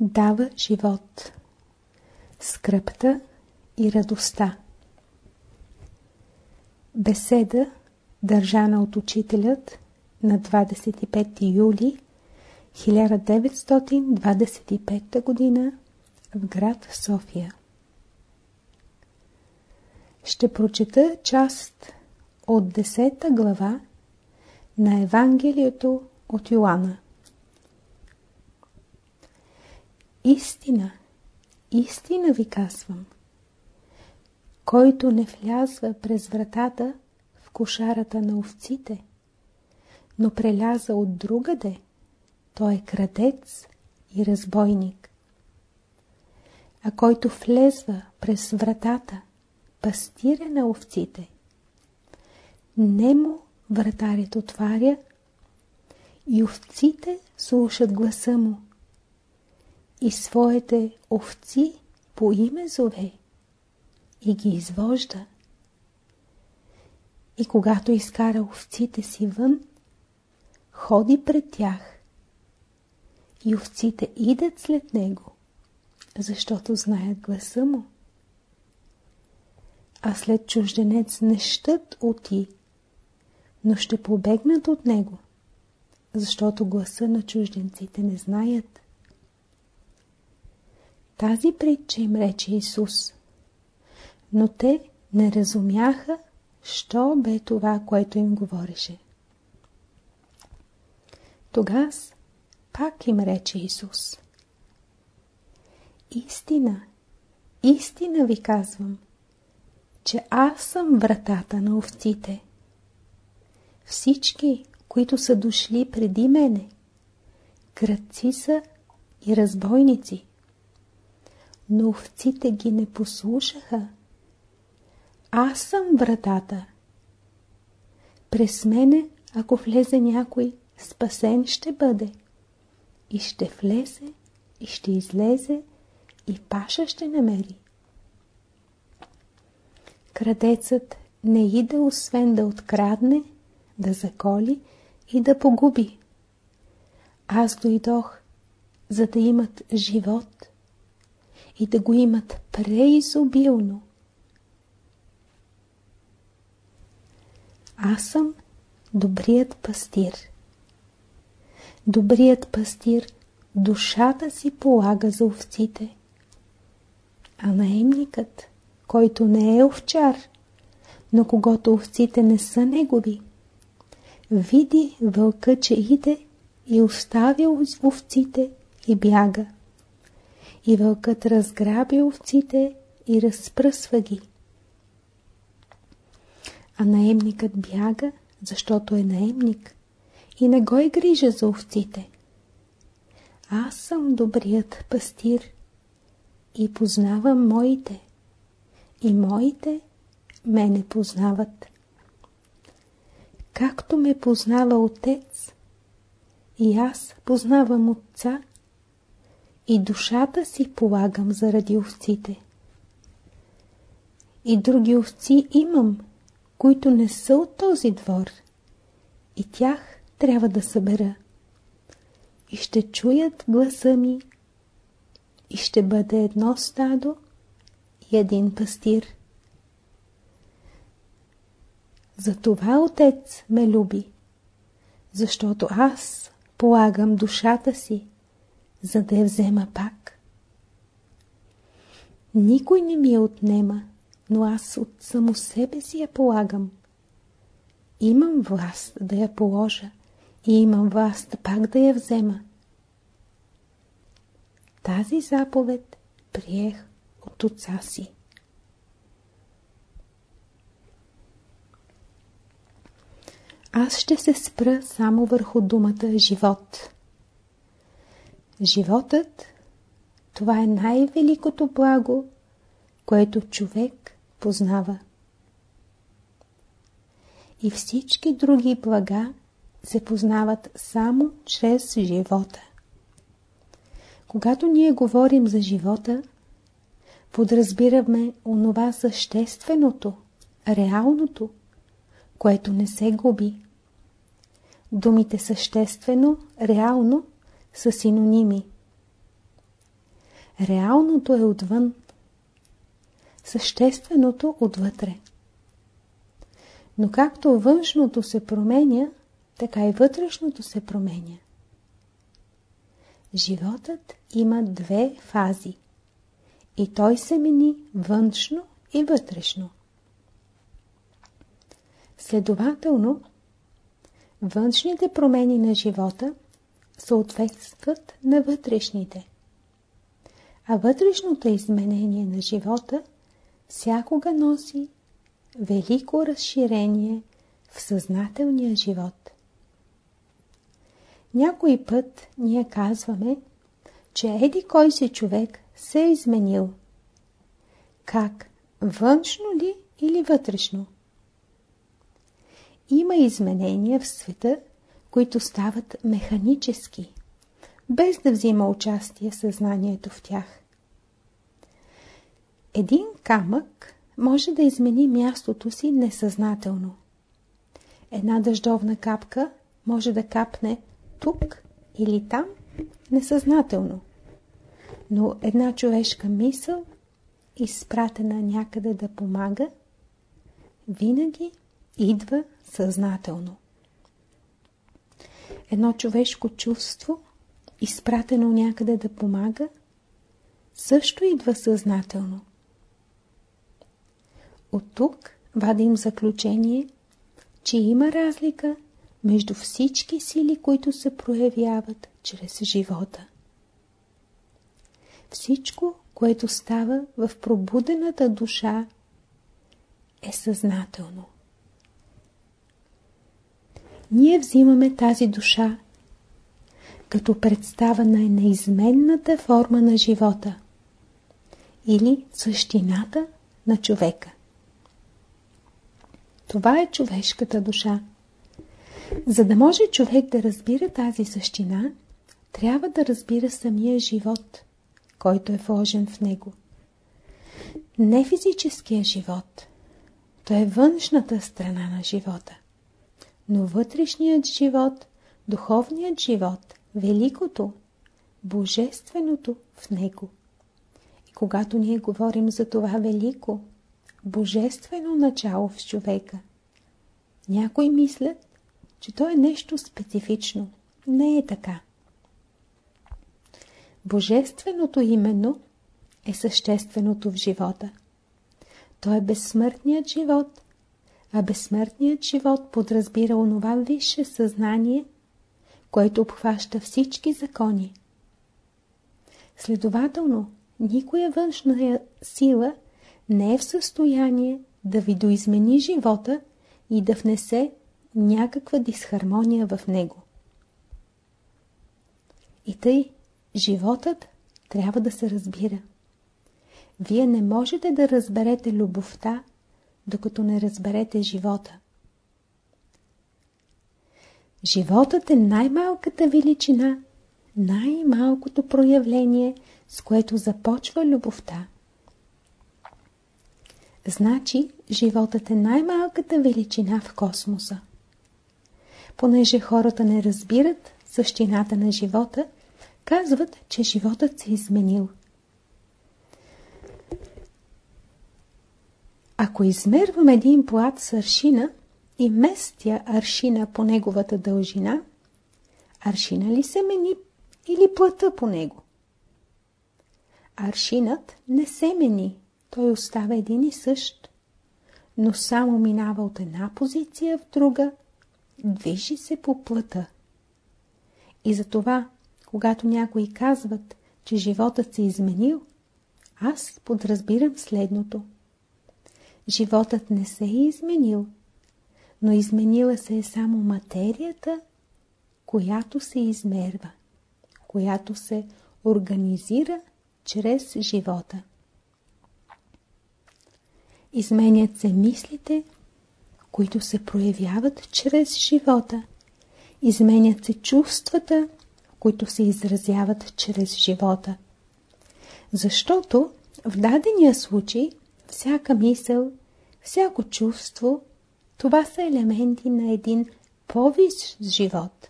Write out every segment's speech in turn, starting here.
дава живот. Скръпта и радостта. Беседа, държана от учителят на 25 юли 1925 г. в град София. Ще прочета част от 10 глава на Евангелието от Йоанна. Истина, истина ви казвам. Който не влязва през вратата в кошарата на овците, но преляза от другаде, той е крадец и разбойник. А който влезва през вратата, пастире на овците, немо вратарят отваря и овците слушат гласа му и своите овци по име зове и ги извожда. И когато изкара овците си вън, ходи пред тях и овците идат след него, защото знаят гласа му. А след чужденец не щат оти, но ще побегнат от него, защото гласа на чужденците не знаят. Тази притча им рече Исус. Но те не разумяха, що бе това, което им говореше. Тогас пак им рече Исус. Истина, истина ви казвам, че аз съм вратата на овците. Всички, които са дошли преди мене, кръци са и разбойници но овците ги не послушаха. Аз съм вратата. През мене, ако влезе някой, спасен ще бъде. И ще влезе, и ще излезе, и паша ще намери. Крадецът не иде освен да открадне, да заколи и да погуби. Аз дойдох, за да имат живот и да го имат преизобилно. Аз съм добрият пастир. Добрият пастир душата си полага за овците. А наемникът, който не е овчар, но когато овците не са негови, види вълка, че иде и оставя овците и бяга и вълкът разграби овците и разпръсва ги. А наемникът бяга, защото е наемник и не го е грижа за овците. Аз съм добрият пастир и познавам моите, и моите мене познават. Както ме познава отец, и аз познавам отца, и душата си полагам заради овците. И други овци имам, които не са от този двор. И тях трябва да събера. И ще чуят гласа ми. И ще бъде едно стадо и един пастир. Затова Отец ме люби, защото аз полагам душата си за да я взема пак. Никой не ми я отнема, но аз от само себе си я полагам. Имам власт да я положа и имам власт пак да я взема. Тази заповед приех от отца си. Аз ще се спра само върху думата живот. Животът – това е най-великото благо, което човек познава. И всички други блага се познават само чрез живота. Когато ние говорим за живота, подразбираме онова същественото, реалното, което не се губи. Думите съществено, реално са синоними. Реалното е отвън, същественото отвътре. Но както външното се променя, така и вътрешното се променя. Животът има две фази и той се мени външно и вътрешно. Следователно, външните промени на живота съответстват на вътрешните. А вътрешното изменение на живота всякога носи велико разширение в съзнателния живот. Някой път ние казваме, че еди кой се човек се е изменил. Как? Външно ли или вътрешно? Има изменения в света, които стават механически, без да взима участие съзнанието в тях. Един камък може да измени мястото си несъзнателно. Една дъждовна капка може да капне тук или там несъзнателно. Но една човешка мисъл, изпратена някъде да помага, винаги идва съзнателно. Едно човешко чувство, изпратено някъде да помага, също идва съзнателно. От тук вадим заключение, че има разлика между всички сили, които се проявяват чрез живота. Всичко, което става в пробудената душа, е съзнателно. Ние взимаме тази душа като представа на неизменната форма на живота или същината на човека. Това е човешката душа. За да може човек да разбира тази същина, трябва да разбира самия живот, който е вложен в него. Не физическия живот. То е външната страна на живота. Но вътрешният живот, духовният живот, великото, божественото в него. И когато ние говорим за това велико, божествено начало в човека, някои мислят, че то е нещо специфично. Не е така. Божественото именно е същественото в живота. То е безсмъртният живот, а безсмъртният живот подразбира онова висше съзнание, което обхваща всички закони. Следователно, никоя външна сила не е в състояние да ви доизмени живота и да внесе някаква дисхармония в него. И тъй, животът трябва да се разбира. Вие не можете да разберете любовта, докато не разберете живота. Животът е най-малката величина, най-малкото проявление, с което започва любовта. Значи, животът е най-малката величина в космоса. Понеже хората не разбират същината на живота, казват, че животът се е изменил. Ако измервам един плат с аршина и местя аршина по неговата дължина, аршина ли се мени или плата по него? Аршинът не се мени, той остава един и същ, но само минава от една позиция в друга, движи се по плъта. И затова, когато някои казват, че животът се изменил, аз подразбирам следното. Животът не се е изменил, но изменила се е само материята, която се измерва, която се организира чрез живота. Изменят се мислите, които се проявяват чрез живота. Изменят се чувствата, които се изразяват чрез живота. Защото в дадения случай всяка мисъл, всяко чувство, това са елементи на един по-висш живот.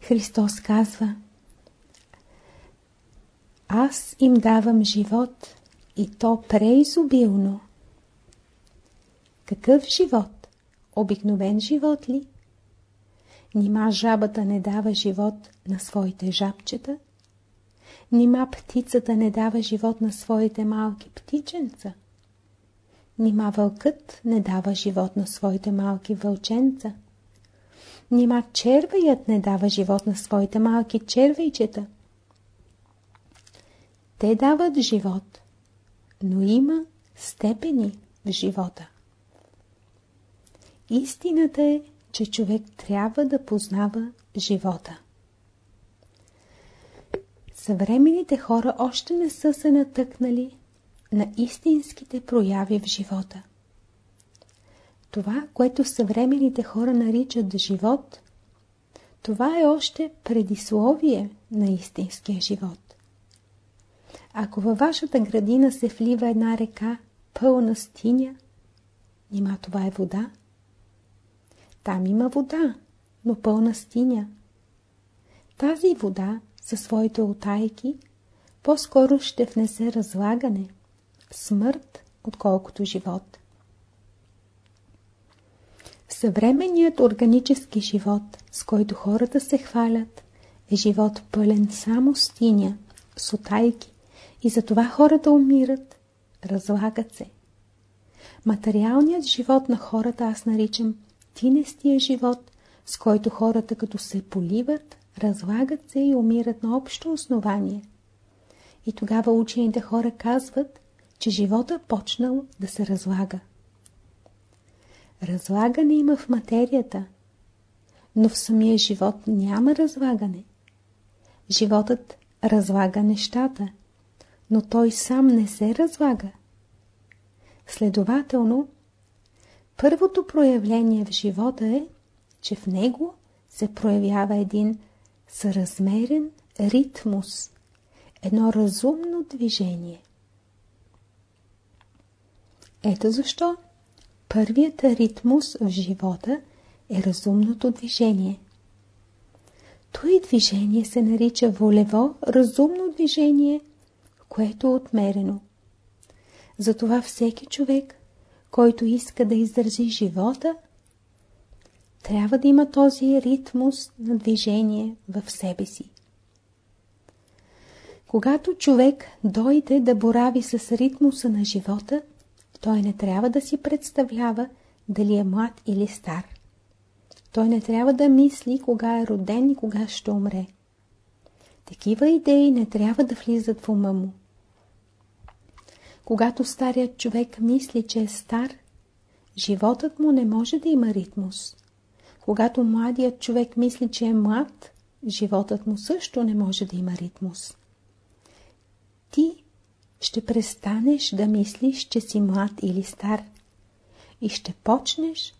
Христос казва Аз им давам живот и то преизобилно. Какъв живот? Обикновен живот ли? Нима жабата не дава живот на своите жабчета? Нима птицата не дава живот на своите малки птиченца? Нима вълкът не дава живот на своите малки вълченца? Нима червеят не дава живот на своите малки червейчета? Те дават живот, но има степени в живота. Истината е, че човек трябва да познава живота. Съвременните хора още не са се натъкнали на истинските прояви в живота. Това, което съвременните хора наричат живот, това е още предисловие на истинския живот. Ако във вашата градина се влива една река, пълна с тиня, нима това е вода? Там има вода, но пълна с тиня. Тази вода със своите отайки по-скоро ще внесе разлагане, смърт, отколкото живот. Съвременният органически живот, с който хората се хвалят, е живот пълен само с тиня, с отайки, и затова хората умират, разлагат се. Материалният живот на хората аз наричам тинестия живот, с който хората като се поливат, разлагат се и умират на общо основание. И тогава учените хора казват, че живота почнал да се разлага. Разлагане има в материята, но в самия живот няма разлагане. Животът разлага нещата, но той сам не се разлага. Следователно, първото проявление в живота е, че в него се проявява един съразмерен ритмус, едно разумно движение. Ето защо първият ритмус в живота е разумното движение. Той движение се нарича волево разумно движение, което е отмерено. Затова всеки човек, който иска да издържи живота, трябва да има този ритмус на движение в себе си. Когато човек дойде да борави с ритмуса на живота, той не трябва да си представлява дали е млад или стар. Той не трябва да мисли кога е роден и кога ще умре. Такива идеи не трябва да влизат в ума му. Когато старият човек мисли, че е стар, животът му не може да има ритмус. Когато младият човек мисли, че е млад, животът му също не може да има ритмус. Ти ще престанеш да мислиш, че си млад или стар и ще почнеш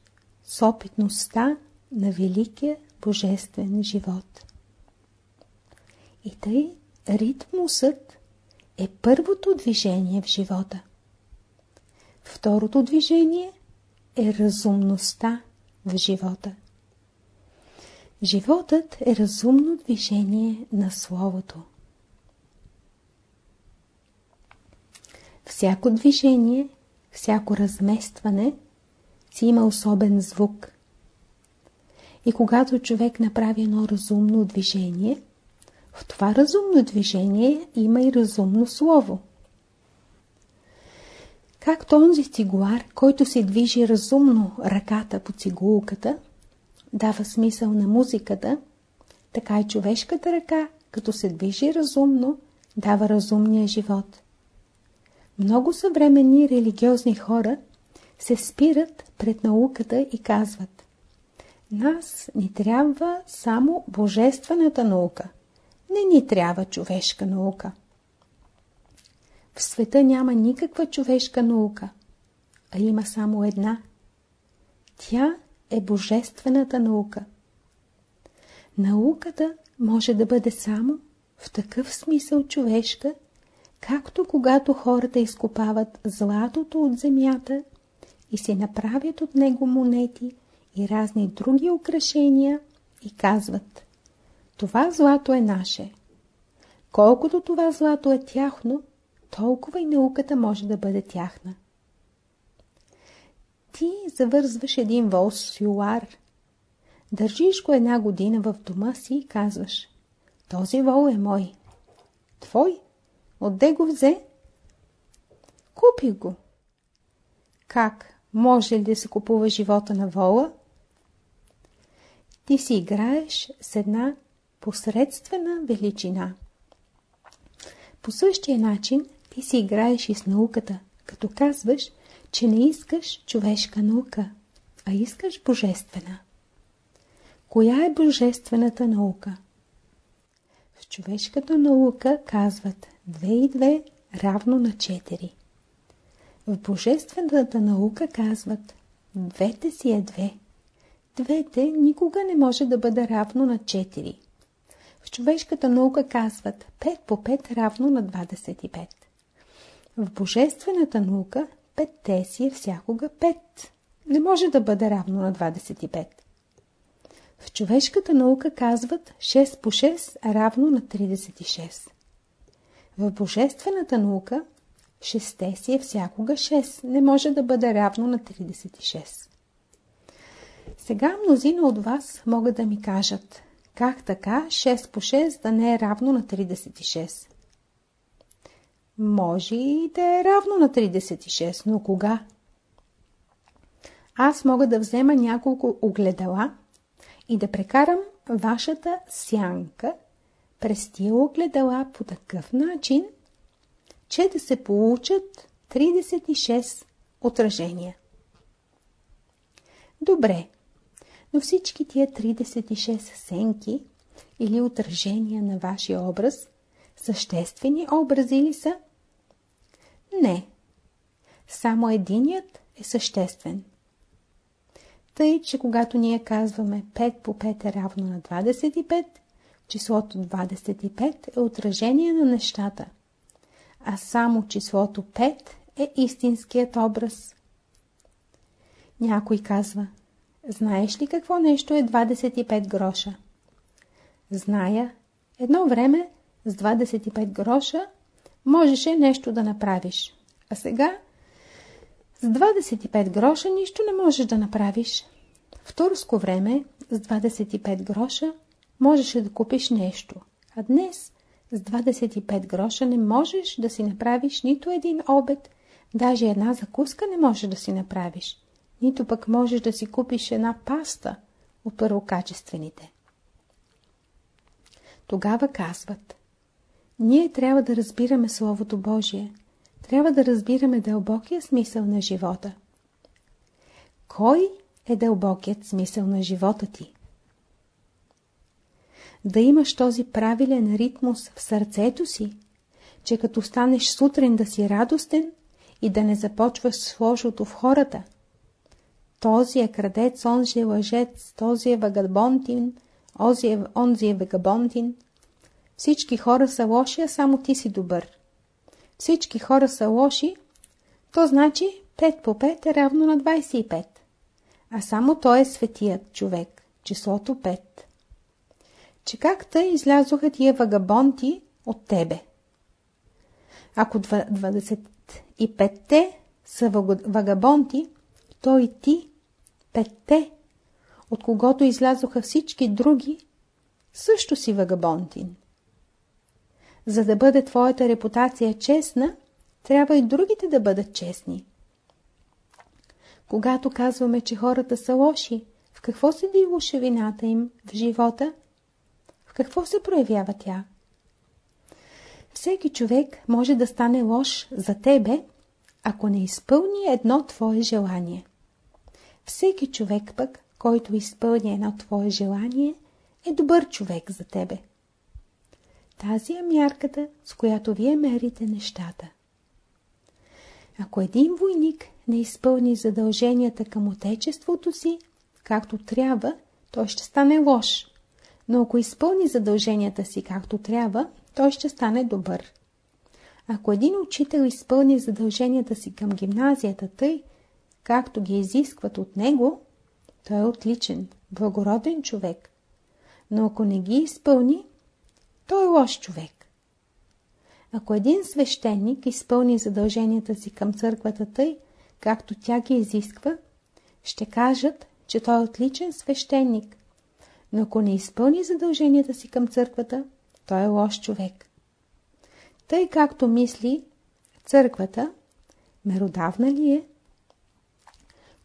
с опитността на великия божествен живот. И тъй ритмусът е първото движение в живота. Второто движение е разумността в живота. Животът е разумно движение на Словото. Всяко движение, всяко разместване си има особен звук. И когато човек направи едно разумно движение, в това разумно движение има и разумно слово. Както онзи цигуар, който се движи разумно ръката по цигулката, дава смисъл на музиката, така и човешката ръка, като се движи разумно, дава разумния живот. Много съвременни религиозни хора се спират пред науката и казват Нас ни трябва само божествената наука. Не ни трябва човешка наука. В света няма никаква човешка наука, а има само една. Тя е божествената наука. Науката може да бъде само в такъв смисъл човешка, както когато хората изкопават златото от земята и се направят от него монети и разни други украшения и казват това злато е наше. колкото това злато е тяхно, толкова и науката може да бъде тяхна. Ти завързваш един вол с юар. Държиш го една година в дома си и казваш Този вол е мой. Твой? Отде го взе? Купи го. Как? Може ли да се купува живота на вола? Ти си играеш с една посредствена величина. По същия начин ти си играеш и с науката, като казваш, че не искаш човешка наука, а искаш божествена. Коя е божествената наука? В човешката наука казват 2 и 2 равно на 4. В божествената наука казват двете си е две. Двете никога не може да бъде равно на 4. В човешката наука казват 5 по 5 равно на 25. В божествената наука 5 си е всякога 5. Не може да бъде равно на 25. В човешката наука казват 6 по 6 равно на 36. В божествената наука 6 си е всякога 6. Не може да бъде равно на 36. Сега мнозина от вас могат да ми кажат, как така 6 по 6 да не е равно на 36? Може и да е равно на 36, но кога? Аз мога да взема няколко огледала и да прекарам вашата сянка през тия огледала по такъв начин, че да се получат 36 отражения. Добре, но всички тия 36 сенки или отражения на вашия образ съществени образи ли са? Не. Само единият е съществен. Тъй, че когато ние казваме 5 по 5 е равно на 25, числото 25 е отражение на нещата, а само числото 5 е истинският образ. Някой казва, знаеш ли какво нещо е 25 гроша? Зная, едно време с 25 гроша можеше нещо да направиш. А сега с 25 гроша нищо не можеш да направиш. В турско време с 25 гроша можеше да купиш нещо. А днес с 25 гроша не можеш да си направиш нито един обед, даже една закуска не можеш да си направиш. Нито пък можеш да си купиш една паста от първокачествените. Тогава казват – ние трябва да разбираме Словото Божие. Трябва да разбираме дълбокия смисъл на живота. Кой е дълбокият смисъл на живота ти? Да имаш този правилен ритмус в сърцето си, че като станеш сутрин да си радостен и да не започваш с лошото в хората. Този е крадец, онзи е лъжец, този е вагабонтин, онзи е, онзи е всички хора са лоши, а само ти си добър. Всички хора са лоши, то значи 5 по 5 е равно на 25. А само той е светият човек, числото 5. Че как тъй излязоха тия вагабонти от тебе? Ако 25-те са вагабонти, то и ти, петте, от когото излязоха всички други, също си вагабонтин. За да бъде твоята репутация честна, трябва и другите да бъдат честни. Когато казваме, че хората са лоши, в какво седи лошевината им в живота? В какво се проявява тя? Всеки човек може да стане лош за тебе, ако не изпълни едно твое желание. Всеки човек пък, който изпълни едно твое желание, е добър човек за тебе. Тази е мярката, с която вие мерите нещата. Ако един войник не изпълни задълженията към отечеството си, както трябва, той ще стане лош. Но ако изпълни задълженията си както трябва, той ще стане добър. Ако един учител изпълни задълженията си към гимназията тъй, както ги изискват от него, той е отличен, благороден човек. Но ако не ги изпълни, той е лош човек. Ако един свещеник изпълни задълженията си към църквата тъй, както тя ги изисква, ще кажат, че той е отличен свещеник. Но ако не изпълни задълженията си към църквата, той е лош човек. Тъй както мисли църквата, меродавна ли е?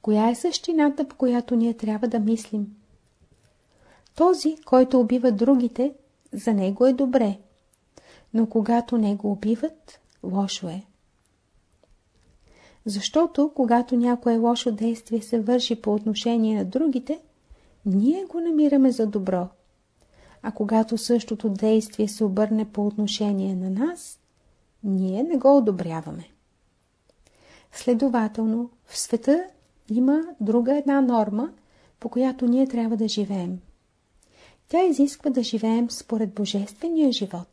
Коя е същината, по която ние трябва да мислим? Този, който убива другите, за него е добре. Но когато не го убиват, лошо е. Защото, когато някое лошо действие се върши по отношение на другите, ние го намираме за добро. А когато същото действие се обърне по отношение на нас, ние не го одобряваме. Следователно, в света има друга една норма, по която ние трябва да живеем. Тя изисква да живеем според божествения живот.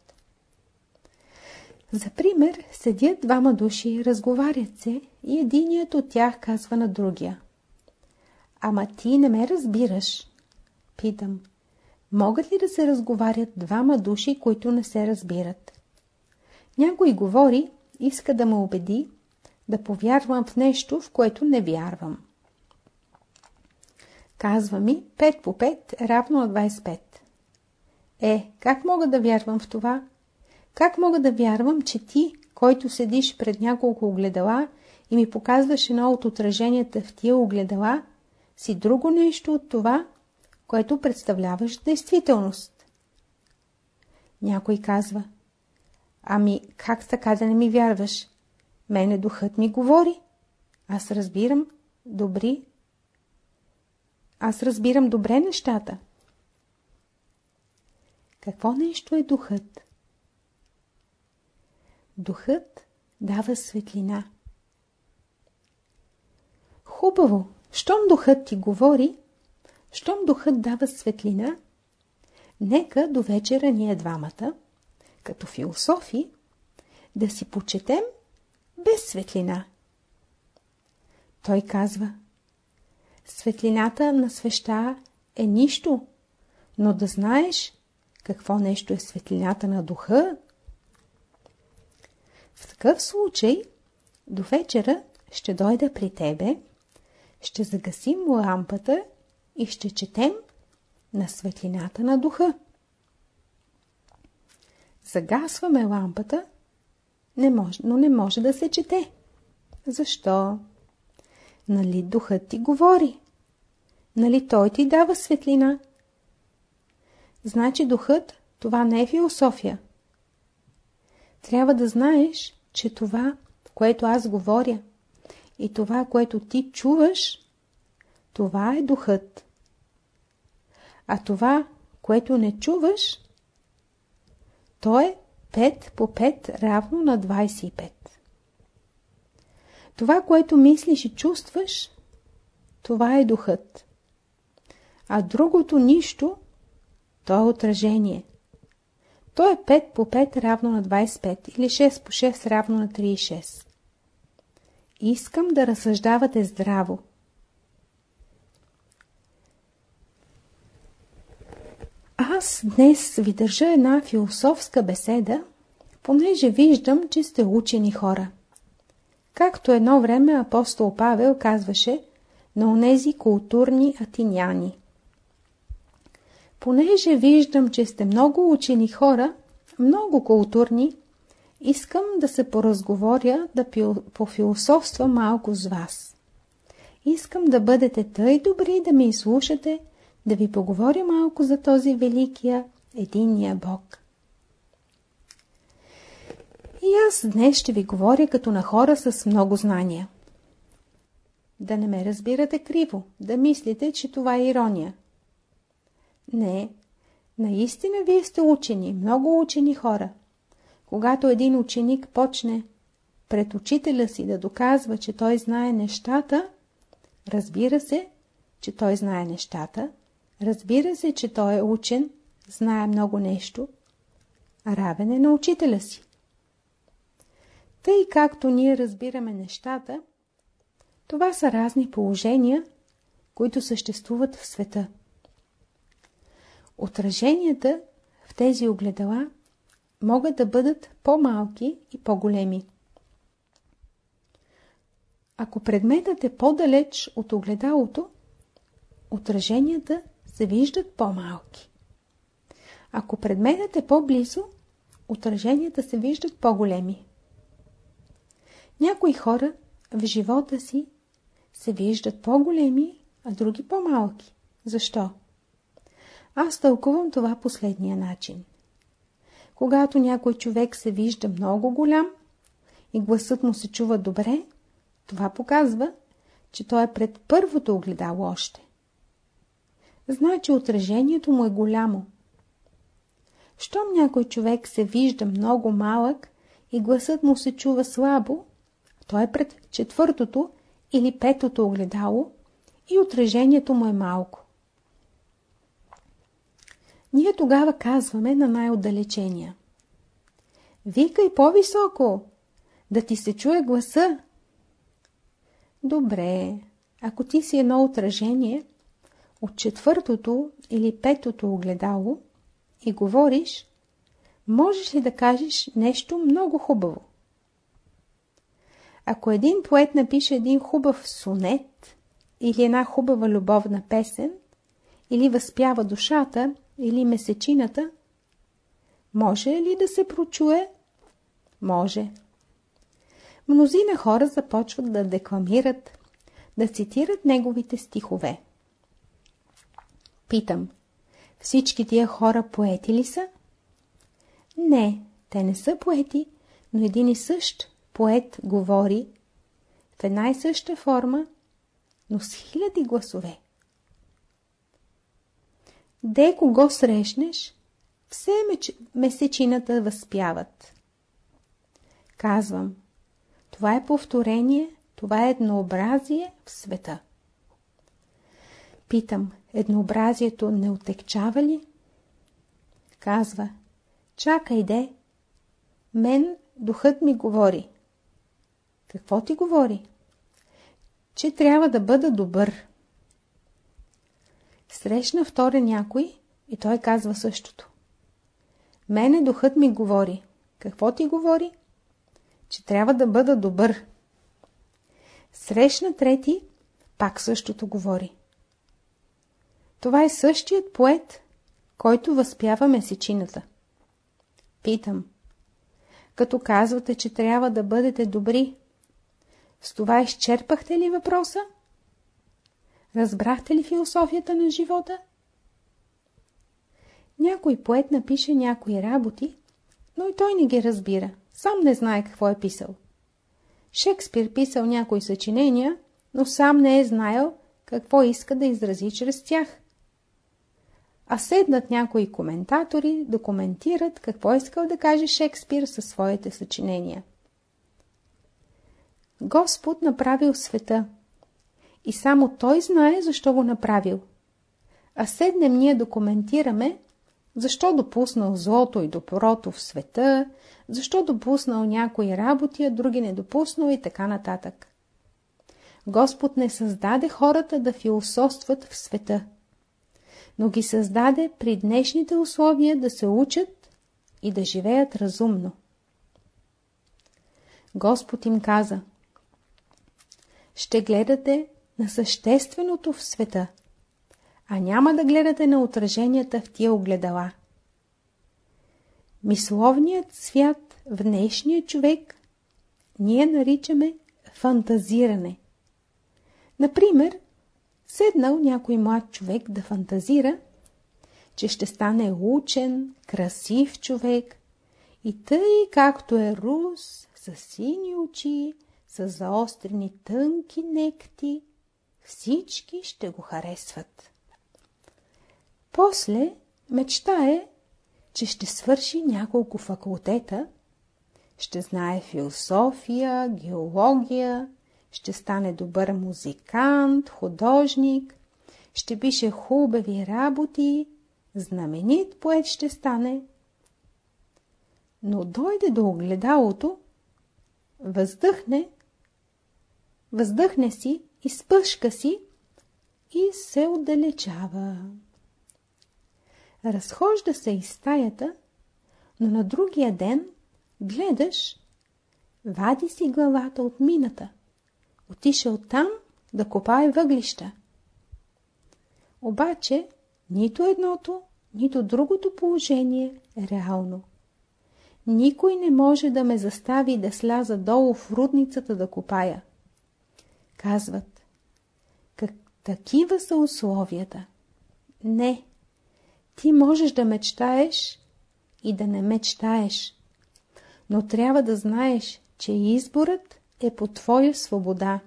За пример, седят двама души, разговарят се и единият от тях казва на другия. Ама ти не ме разбираш. Питам. Могат ли да се разговарят двама души, които не се разбират? Някой говори, иска да ме убеди, да повярвам в нещо, в което не вярвам. Казва ми 5 по 5 равно на 25. Е, как мога да вярвам в това? Как мога да вярвам, че ти, който седиш пред няколко огледала и ми показваш едно от отраженията в тия огледала, си друго нещо от това, което представляваш действителност? Някой казва, ами как така да не ми вярваш? Мене духът ми говори. Аз разбирам добри. Аз разбирам добре нещата. Какво нещо е духът? Духът дава светлина. Хубаво, щом духът ти говори, щом духът дава светлина, нека до вечера ние двамата, като философи, да си почетем без светлина. Той казва, светлината на свеща е нищо, но да знаеш какво нещо е светлината на духа, в такъв случай до вечера ще дойда при тебе, ще загасим лампата и ще четем на светлината на духа. Загасваме лампата, не може, но не може да се чете. Защо? Нали духът ти говори? Нали той ти дава светлина? Значи духът, това не е философия. Трябва да знаеш, че това, което аз говоря, и това, което ти чуваш, това е духът. А това, което не чуваш, то е 5 по 5 равно на 25. Това, което мислиш и чувстваш, това е духът. А другото нищо, то е отражение. То е 5 по 5 равно на 25 или 6 по 6 равно на 36. Искам да разсъждавате здраво. Аз днес ви държа една философска беседа, понеже виждам, че сте учени хора. Както едно време апостол Павел казваше на онези културни атиняни. Понеже виждам, че сте много учени хора, много културни, искам да се поразговоря, да пофилософствам малко с вас. Искам да бъдете тъй добри да ми изслушате, да ви поговоря малко за този великия, единния Бог. И аз днес ще ви говоря като на хора с много знания. Да не ме разбирате криво, да мислите, че това е ирония. Не, наистина вие сте учени, много учени хора. Когато един ученик почне пред учителя си да доказва, че той знае нещата, разбира се, че той знае нещата, разбира се, че той е учен, знае много нещо, равен е на учителя си. Тъй както ние разбираме нещата, това са разни положения, които съществуват в света. Отраженията в тези огледала могат да бъдат по-малки и по-големи. Ако предметът е по-далеч от огледалото, отраженията се виждат по-малки. Ако предметът е по-близо, отраженията се виждат по-големи. Някои хора в живота си се виждат по-големи, а други по-малки. Защо? Аз тълкувам това последния начин. Когато някой човек се вижда много голям и гласът му се чува добре, това показва, че той е пред първото огледало още. Значи отражението му е голямо. Щом някой човек се вижда много малък и гласът му се чува слабо, той е пред четвъртото или петото огледало и отражението му е малко. Ние тогава казваме на най-отдалечения. Викай по-високо, да ти се чуе гласа. Добре, ако ти си едно отражение от четвъртото или петото огледало и говориш, можеш ли да кажеш нещо много хубаво? Ако един поет напише един хубав сонет или една хубава любовна песен, или възпява душата, или месечината, може ли да се прочуе? Може. Мнозина хора започват да декламират, да цитират неговите стихове. Питам, всички тия хора поети ли са? Не, те не са поети, но един и същ поет говори в една и съща форма, но с хиляди гласове. Де кого срещнеш, все месечината възпяват. Казвам, това е повторение, това е еднообразие в света. Питам, еднообразието не отекчава ли? Казва, чакай де, мен духът ми говори. Какво ти говори? Че трябва да бъда добър. Срещна вторе някой и той казва същото. Мене духът ми говори. Какво ти говори? Че трябва да бъда добър. Срещна трети, пак същото говори. Това е същият поет, който възпява месечината. Питам. Като казвате, че трябва да бъдете добри, с това изчерпахте ли въпроса? Разбрахте ли философията на живота? Някой поет напише някои работи, но и той не ги разбира. Сам не знае какво е писал. Шекспир писал някои съчинения, но сам не е знаел какво иска да изрази чрез тях. А седнат някои коментатори да коментират какво искал да каже Шекспир със своите съчинения. Господ направил света. И само Той знае, защо го направил. А седнем ние да коментираме, защо допуснал злото и доброто в света, защо допуснал някои работи, а други не допуснал и така нататък. Господ не създаде хората да философстват в света, но ги създаде при днешните условия да се учат и да живеят разумно. Господ им каза – ще гледате на същественото в света, а няма да гледате на отраженията в тия огледала. Мисловният свят в днешния човек ние наричаме фантазиране. Например, седнал някой млад човек да фантазира, че ще стане учен, красив човек и тъй както е рус, с сини очи, с заострени тънки некти, всички ще го харесват. После мечтае, че ще свърши няколко факултета, ще знае философия, геология, ще стане добър музикант, художник, ще пише хубави работи, знаменит поет ще стане. Но дойде до огледалото, въздъхне въздъхне си, изпъшка си и се отдалечава. Разхожда се из стаята, но на другия ден гледаш, вади си главата от мината. Отишъл там да копае въглища. Обаче, нито едното, нито другото положение е реално. Никой не може да ме застави да сляза долу в рудницата да копая. Казват, как такива са условията. Не, ти можеш да мечтаеш и да не мечтаеш, но трябва да знаеш, че изборът е по твоя свобода.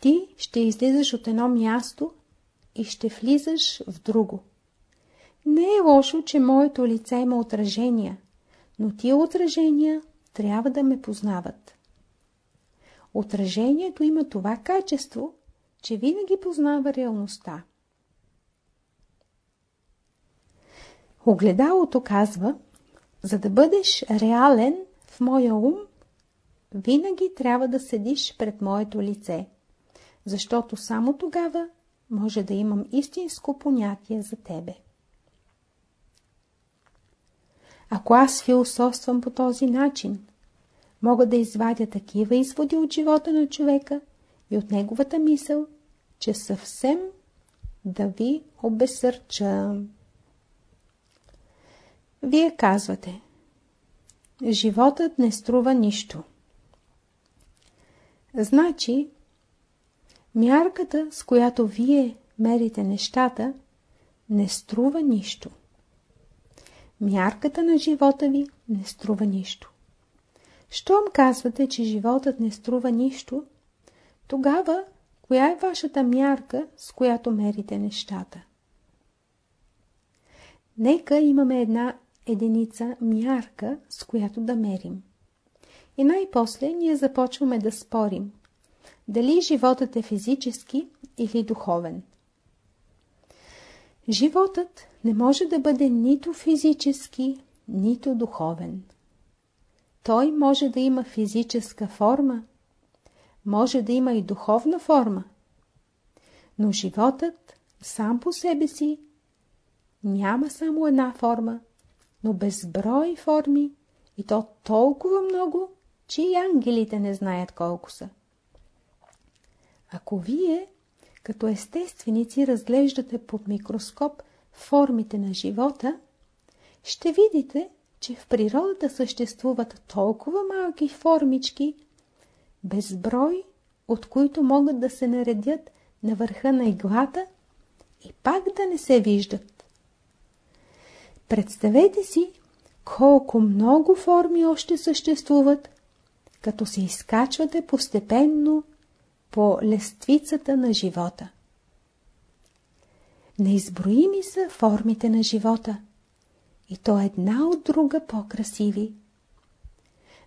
Ти ще излизаш от едно място и ще влизаш в друго. Не е лошо, че моето лице има отражения, но тия отражения трябва да ме познават. Отражението има това качество, че винаги познава реалността. Огледалото казва, за да бъдеш реален в моя ум, винаги трябва да седиш пред моето лице, защото само тогава може да имам истинско понятие за тебе. Ако аз философствам по този начин, мога да извадя такива изводи от живота на човека и от неговата мисъл, че съвсем да ви обесърчам. Вие казвате, животът не струва нищо. Значи, мярката, с която вие мерите нещата, не струва нищо. Мярката на живота ви не струва нищо. Щом казвате, че животът не струва нищо, тогава коя е вашата мярка, с която мерите нещата? Нека имаме една единица мярка, с която да мерим. И най-после ние започваме да спорим. Дали животът е физически или духовен. Животът не може да бъде нито физически, нито духовен. Той може да има физическа форма, може да има и духовна форма, но животът сам по себе си няма само една форма, но безброй форми и то толкова много, че и ангелите не знаят колко са. Ако вие, като естественици, разглеждате под микроскоп формите на живота, ще видите, че в природата съществуват толкова малки формички, безброй, от които могат да се наредят на върха на иглата и пак да не се виждат. Представете си колко много форми още съществуват, като се изкачвате постепенно по лествицата на живота. Неизброими са формите на живота, и то една от друга по-красиви.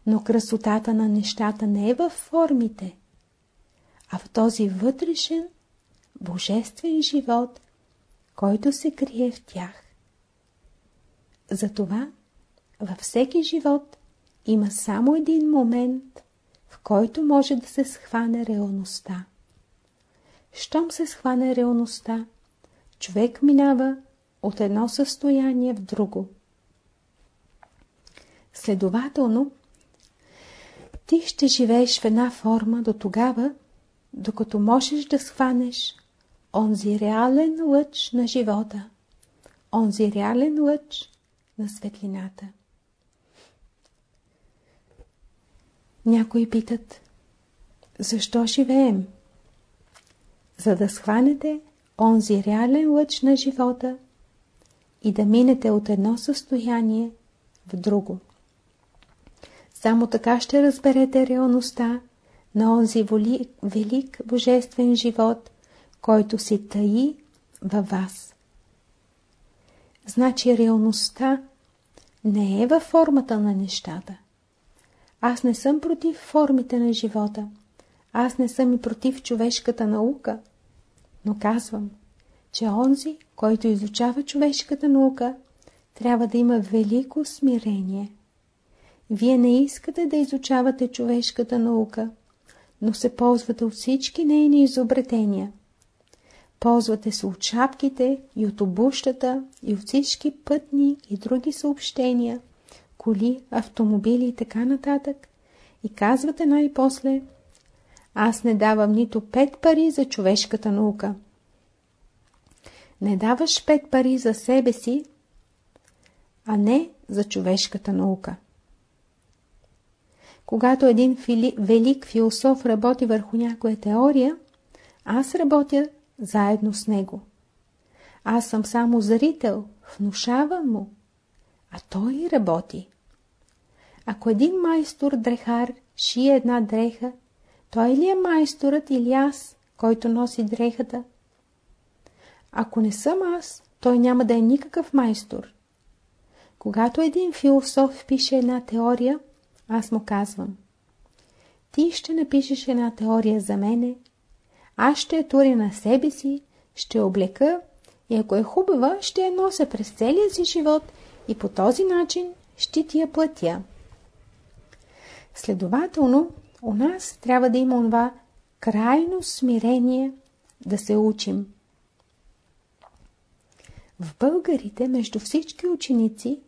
Но красотата на нещата не е в формите, а в този вътрешен, божествен живот, който се крие в тях. Затова във всеки живот има само един момент, в който може да се схване реалността. Щом се схване реалността, човек минава от едно състояние в друго. Следователно, ти ще живееш в една форма до тогава, докато можеш да схванеш онзи реален лъч на живота, онзи реален лъч на светлината. Някои питат, защо живеем? За да схванете онзи реален лъч на живота и да минете от едно състояние в друго. Само така ще разберете реалността на онзи велик божествен живот, който се таи във вас. Значи реалността не е във формата на нещата. Аз не съм против формите на живота. Аз не съм и против човешката наука. Но казвам, че онзи, който изучава човешката наука, трябва да има велико смирение. Вие не искате да изучавате човешката наука, но се ползвате от всички нейни изобретения. ползвате се от шапките и от обущата и от всички пътни и други съобщения, коли, автомобили и така нататък и казвате най-после аз не давам нито пет пари за човешката наука. Не даваш пет пари за себе си, а не за човешката наука. Когато един фили, велик философ работи върху някоя теория, аз работя заедно с него. Аз съм само зрител, внушавам му, а той работи. Ако един майстор дрехар шие една дреха, той ли е майсторът или аз, който носи дрехата? Ако не съм аз, той няма да е никакъв майстор. Когато един философ пише една теория, аз му казвам. Ти ще напишеш една теория за мене, аз ще я туря на себе си, ще облека и ако е хубава, ще я нося през целия си живот и по този начин ще ти я платя. Следователно, у нас трябва да има това крайно смирение да се учим. В българите между всички ученици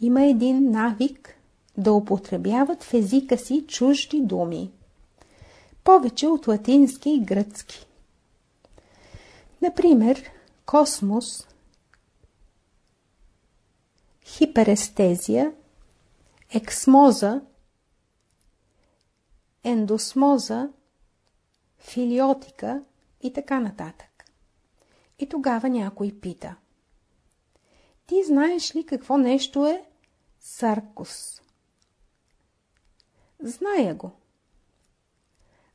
има един навик да употребяват в езика си чужди думи. Повече от латински и гръцки. Например, космос, хиперестезия, ексмоза, ендосмоза, филиотика и така нататък. И тогава някой пита. Ти знаеш ли какво нещо е саркус? Зная го.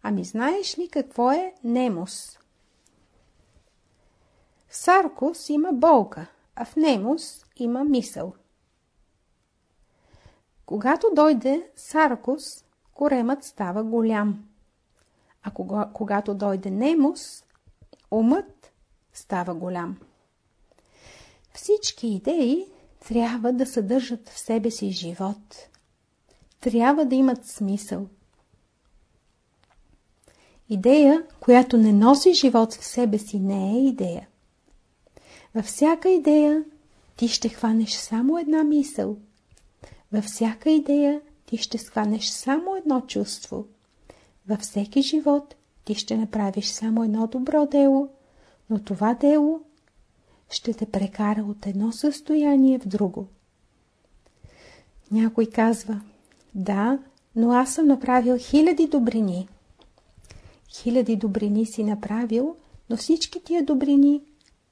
Ами знаеш ли какво е немус? В саркус има болка, а в немус има мисъл. Когато дойде саркус, коремът става голям. А кога, когато дойде немус, умът става голям. Всички идеи трябва да съдържат в себе си живот. Трябва да имат смисъл. Идея, която не носи живот в себе си, не е идея. Във всяка идея ти ще хванеш само една мисъл. Във всяка идея ти ще схванеш само едно чувство. Във всеки живот ти ще направиш само едно добро дело, но това дело ще те прекара от едно състояние в друго. Някой казва, да, но аз съм направил хиляди добрини. Хиляди добрини си направил, но всички тия добрини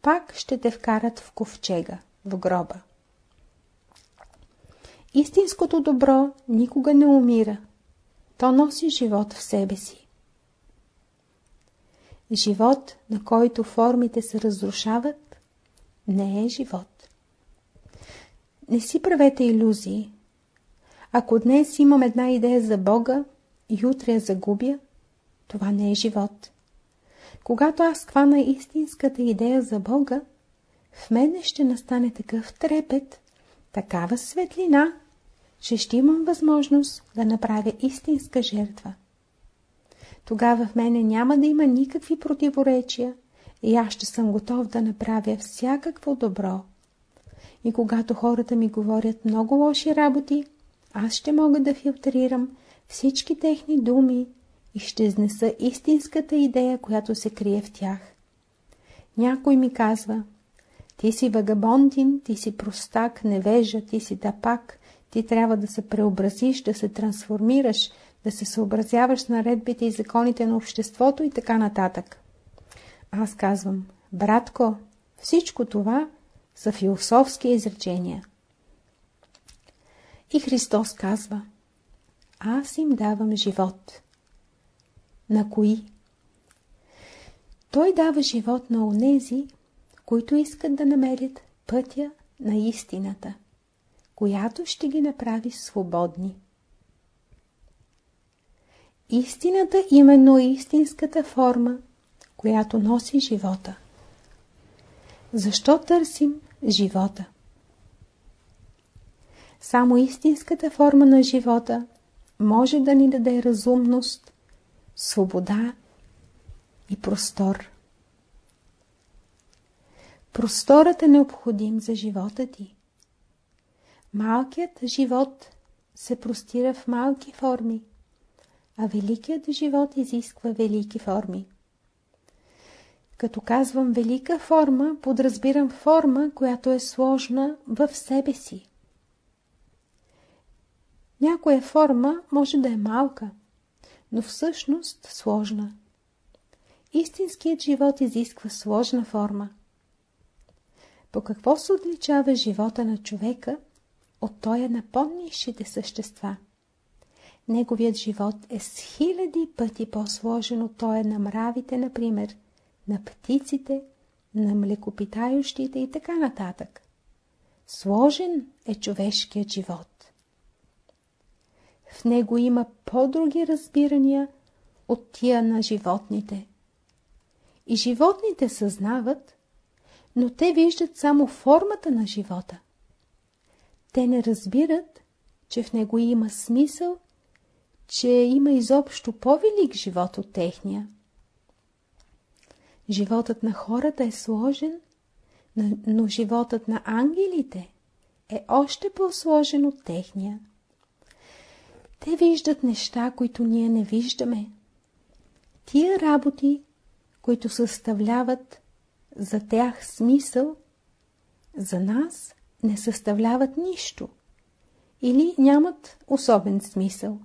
пак ще те вкарат в ковчега, в гроба. Истинското добро никога не умира. То носи живот в себе си. Живот, на който формите се разрушават, не е живот. Не си правете иллюзии. Ако днес имам една идея за Бога и утре я загубя, това не е живот. Когато аз хвана истинската идея за Бога, в мене ще настане такъв трепет, такава светлина, че ще имам възможност да направя истинска жертва. Тогава в мене няма да има никакви противоречия и аз ще съм готов да направя всякакво добро. И когато хората ми говорят много лоши работи, аз ще мога да филтрирам всички техни думи и ще изнеса истинската идея, която се крие в тях. Някой ми казва, ти си вагабондин, ти си простак, невежа, ти си тапак, ти трябва да се преобразиш, да се трансформираш, да се съобразяваш с наредбите и законите на обществото и така нататък. Аз казвам, братко, всичко това са философски изречения. И Христос казва, аз им давам живот. На кои? Той дава живот на онези, които искат да намерят пътя на истината която ще ги направи свободни. Истината именно е истинската форма, която носи живота. Защо търсим живота? Само истинската форма на живота може да ни даде разумност, свобода и простор. Просторът е необходим за живота ти. Малкият живот се простира в малки форми, а великият живот изисква велики форми. Като казвам велика форма, подразбирам форма, която е сложна в себе си. Някоя форма може да е малка, но всъщност сложна. Истинският живот изисква сложна форма. По какво се отличава живота на човека от тоя на по-низшите същества? Неговият живот е с хиляди пъти по-сложен от тоя на мравите, например, на птиците, на млекопитающите и така нататък. Сложен е човешкият живот. В него има по-други разбирания от тия на животните. И животните съзнават, но те виждат само формата на живота. Те не разбират, че в него има смисъл, че има изобщо по-велик живот от техния. Животът на хората е сложен, но животът на ангелите е още по-сложен от техния. Те виждат неща, които ние не виждаме. Тия работи, които съставляват за тях смисъл, за нас не съставляват нищо или нямат особен смисъл.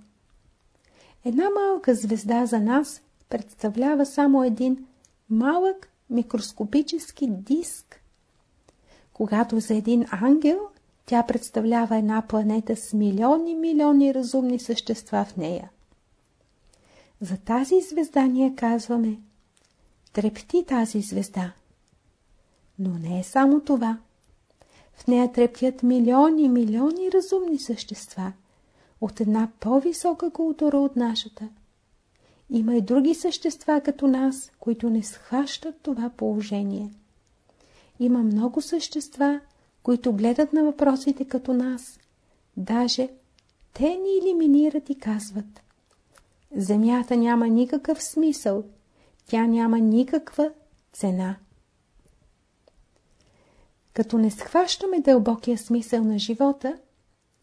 Една малка звезда за нас представлява само един малък микроскопически диск. Когато за един ангел тя представлява една планета с милиони милиони разумни същества в нея. За тази звезда ние казваме трепти тази звезда. Но не е само това. В нея трептят милиони милиони разумни същества от една по-висока култура от нашата – има и други същества като нас, които не схващат това положение. Има много същества, които гледат на въпросите като нас. Даже те ни елиминират и казват. Земята няма никакъв смисъл, тя няма никаква цена. Като не схващаме дълбокия смисъл на живота,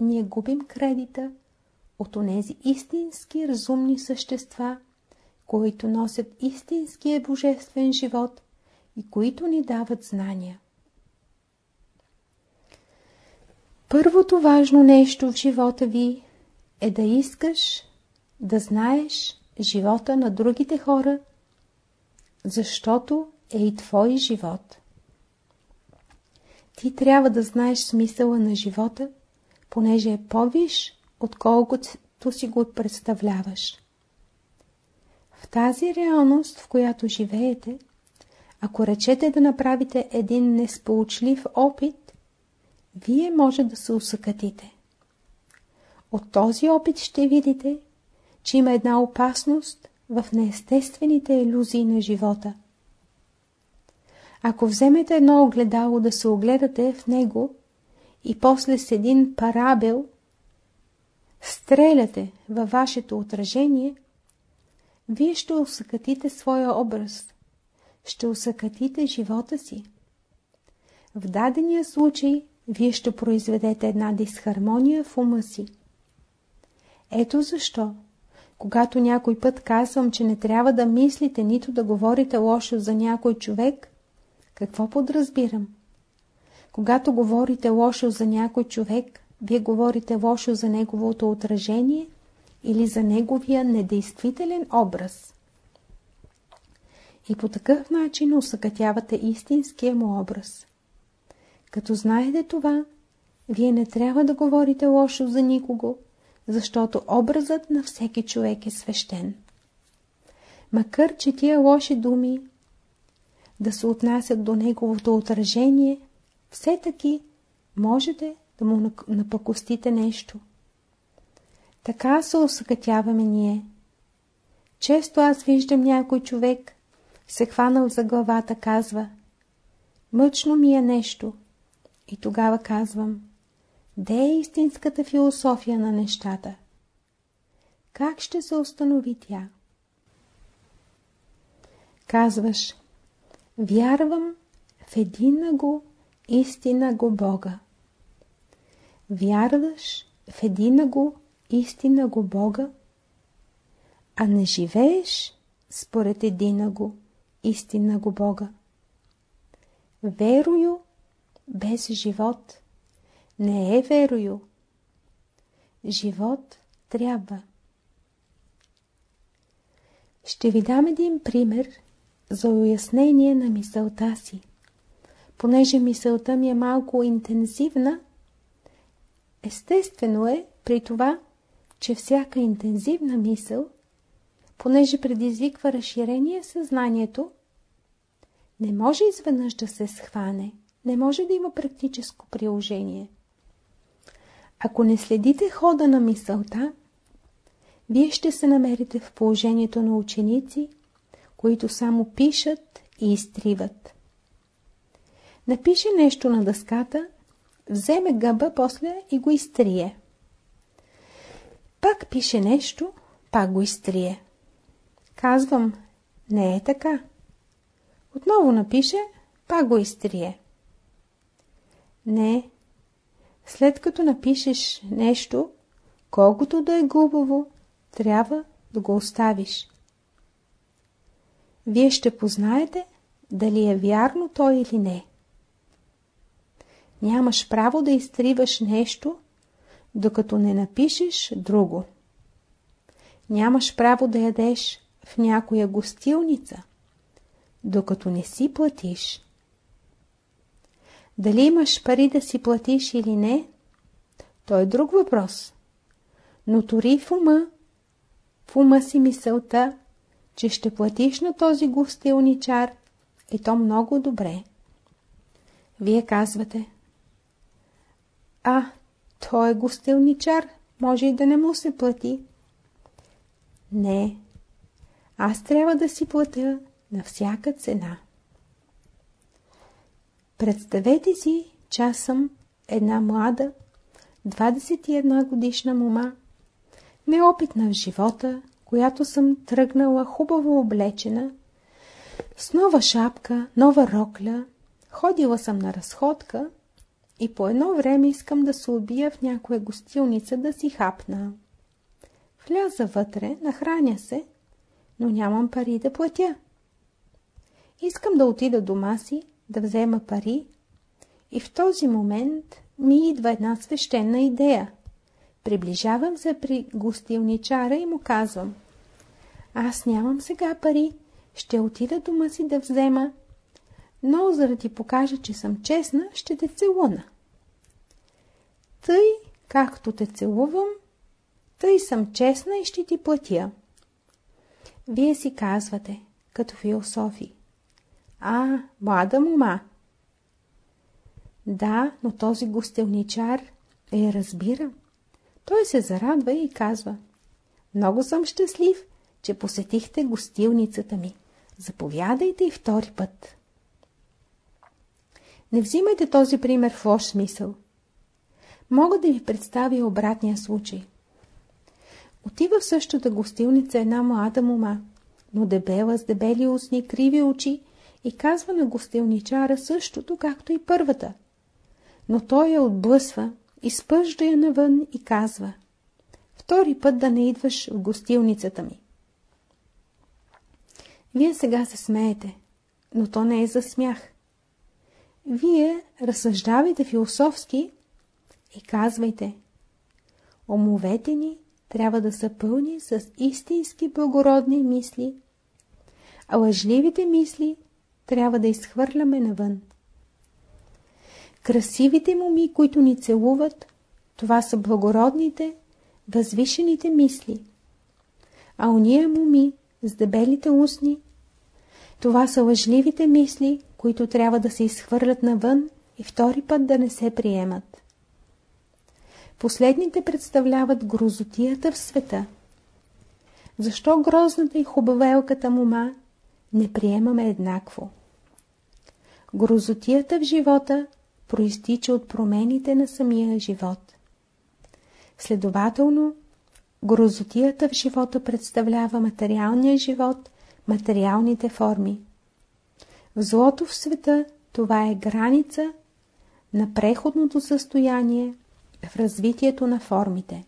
ние губим кредита от онези истински разумни същества, които носят истинския божествен живот и които ни дават знания. Първото важно нещо в живота ви е да искаш да знаеш живота на другите хора, защото е и твой живот. Ти трябва да знаеш смисъла на живота, понеже е по-виш, отколкото си го представляваш. В тази реалност, в която живеете, ако речете да направите един несполучлив опит, вие може да се усъкатите. От този опит ще видите, че има една опасност в неестествените иллюзии на живота. Ако вземете едно огледало да се огледате в него и после с един парабел стреляте във вашето отражение – вие ще усъкатите своя образ, ще усъкатите живота си. В дадения случай вие ще произведете една дисхармония в ума си. Ето защо, когато някой път казвам, че не трябва да мислите, нито да говорите лошо за някой човек, какво подразбирам? Когато говорите лошо за някой човек, вие говорите лошо за неговото отражение или за неговия недействителен образ. И по такъв начин усъкътявате истинския му образ. Като знаете това, вие не трябва да говорите лошо за никого, защото образът на всеки човек е свещен. Макар, че тия лоши думи да се отнасят до неговото отражение, все таки можете да му напакостите нещо. Така се осъкътяваме ние. Често аз виждам някой човек, се хванал за главата, казва Мъчно ми е нещо. И тогава казвам Де е истинската философия на нещата? Как ще се установи тя? Казваш Вярвам в едина го, истина го Бога. Вярваш в едина го, истина го Бога, а не живееш според едина го, истина го Бога. Верою без живот не е верою. Живот трябва. Ще ви дам един пример за уяснение на мисълта си. Понеже мисълта ми е малко интензивна, естествено е при това, че всяка интензивна мисъл, понеже предизвиква разширение съзнанието, не може изведнъж да се схване, не може да има практическо приложение. Ако не следите хода на мисълта, вие ще се намерите в положението на ученици, които само пишат и изтриват. Напише нещо на дъската, вземе гъба после и го изтрие. Пак пише нещо, пак го изтрие. Казвам, не е така. Отново напише, пак го изтрие. Не. След като напишеш нещо, колкото да е глупаво, трябва да го оставиш. Вие ще познаете дали е вярно то или не. Нямаш право да изтриваш нещо, докато не напишеш друго. Нямаш право да ядеш в някоя гостилница, докато не си платиш. Дали имаш пари да си платиш или не, то е друг въпрос. Но тори в ума, в ума си мисълта, че ще платиш на този гостилничар, и то много добре. Вие казвате, а, той е гостилничар, може и да не му се плати. Не, аз трябва да си платя на всяка цена. Представете си, че аз съм една млада, 21 годишна мома, неопитна в живота, която съм тръгнала хубаво облечена, с нова шапка, нова рокля, ходила съм на разходка и по едно време искам да се убия в някоя гостилница да си хапна. Вляза вътре, нахраня се, но нямам пари да платя. Искам да отида дома си, да взема пари и в този момент ми идва една свещена идея. Приближавам се при гостилничара и му казвам Аз нямам сега пари, ще отида дома си да взема, но заради покажа, че съм честна, ще те целуна. Тъй, както те целувам, тъй съм честна и ще ти платя. Вие си казвате, като философи. А, млада мума. Да, но този гостелничар е разбира. Той се зарадва и казва. Много съм щастлив, че посетихте гостилницата ми. Заповядайте и втори път. Не взимайте този пример в лош смисъл. Мога да ви представя обратния случай. Отива в същата гостилница една млада мома, но дебела с дебели устни, криви очи и казва на гостилничара същото, както и първата. Но той я отблъсва, изпъжда я навън и казва Втори път да не идваш в гостилницата ми. Вие сега се смеете, но то не е за смях. Вие разсъждавайте философски и казвайте Умовете ни трябва да са пълни с истински благородни мисли, а лъжливите мисли трябва да изхвърляме навън. Красивите моми, които ни целуват, това са благородните, възвишените мисли. А уния моми с дебелите устни, това са лъжливите мисли, които трябва да се изхвърлят навън и втори път да не се приемат. Последните представляват грозотията в света. Защо грозната и хубавелката мума не приемаме еднакво? Грозотията в живота проистича от промените на самия живот. Следователно, грозотията в живота представлява материалния живот, материалните форми. Злото в света това е граница на преходното състояние в развитието на формите.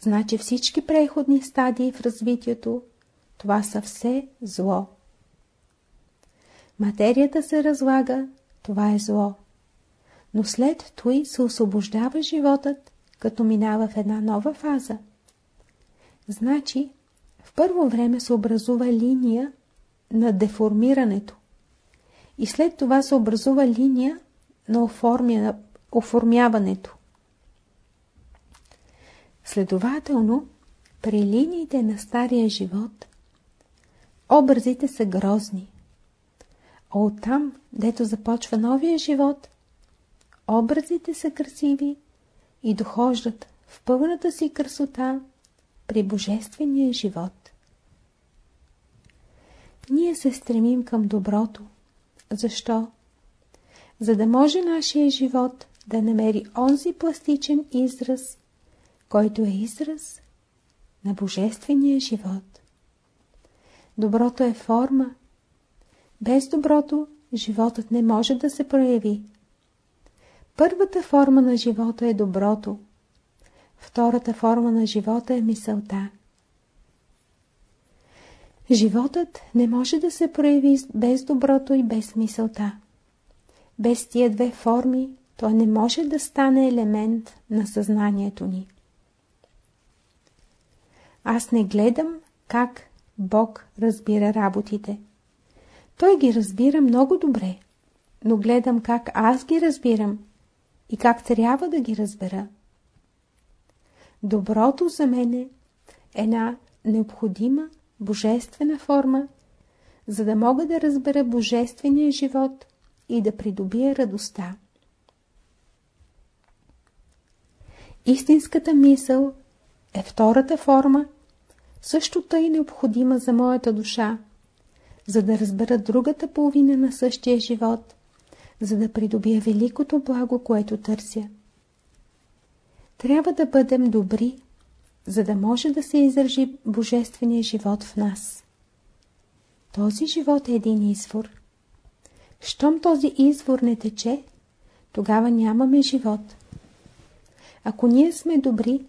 Значи всички преходни стадии в развитието, това са все зло. Материята се разлага, това е зло. Но след той се освобождава животът, като минава в една нова фаза. Значи, в първо време се образува линия на деформирането и след това се образува линия на оформяването. Следователно, при линиите на стария живот, образите са грозни. А оттам, дето започва новия живот, образите са красиви и дохождат в пълната си красота при Божествения живот. Ние се стремим към доброто. Защо? За да може нашия живот да намери онзи пластичен израз, който е израз на Божествения живот. Доброто е форма. Без доброто животът не може да се прояви. Първата форма на живота е доброто. Втората форма на живота е мисълта. Животът не може да се прояви без доброто и без мисълта. Без тия две форми той не може да стане елемент на съзнанието ни. Аз не гледам как Бог разбира работите. Той ги разбира много добре, но гледам как аз ги разбирам и как трябва да ги разбера. Доброто за мен е една необходима божествена форма, за да мога да разбера божествения живот и да придобия радостта. Истинската мисъл е втората форма, също тъй необходима за моята душа, за да разбера другата половина на същия живот, за да придобия великото благо, което търся. Трябва да бъдем добри, за да може да се изражи божествения живот в нас. Този живот е един извор. Щом този извор не тече, тогава нямаме живот. Ако ние сме добри,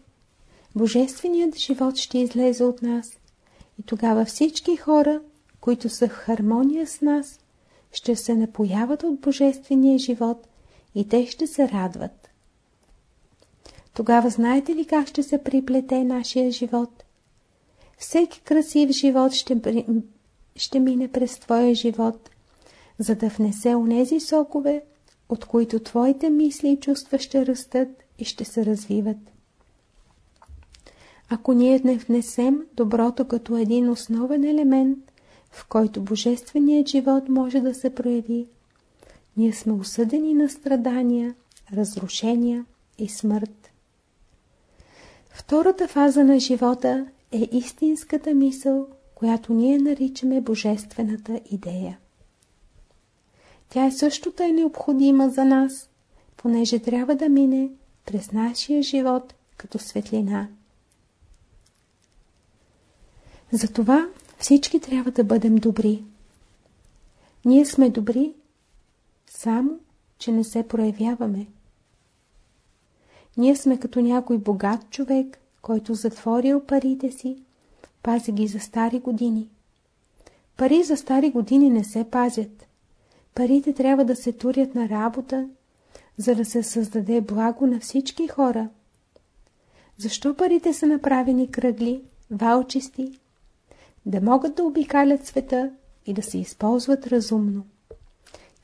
Божественият живот ще излезе от нас и тогава всички хора, които са в хармония с нас, ще се напояват от Божествения живот и те ще се радват. Тогава знаете ли как ще се приплете нашия живот? Всеки красив живот ще, ще мине през твоя живот, за да внесе онези сокове, от които твоите мисли и чувства ще растат и ще се развиват. Ако ние не внесем доброто като един основен елемент, в който божественият живот може да се прояви, ние сме осъдени на страдания, разрушения и смърт. Втората фаза на живота е истинската мисъл, която ние наричаме божествената идея. Тя е също тъй необходима за нас, понеже трябва да мине през нашия живот като светлина. Затова всички трябва да бъдем добри. Ние сме добри, само, че не се проявяваме. Ние сме като някой богат човек, който затворил парите си, пази ги за стари години. Пари за стари години не се пазят. Парите трябва да се турят на работа, за да се създаде благо на всички хора. Защо парите са направени кръгли, валчисти, да могат да обикалят света и да се използват разумно.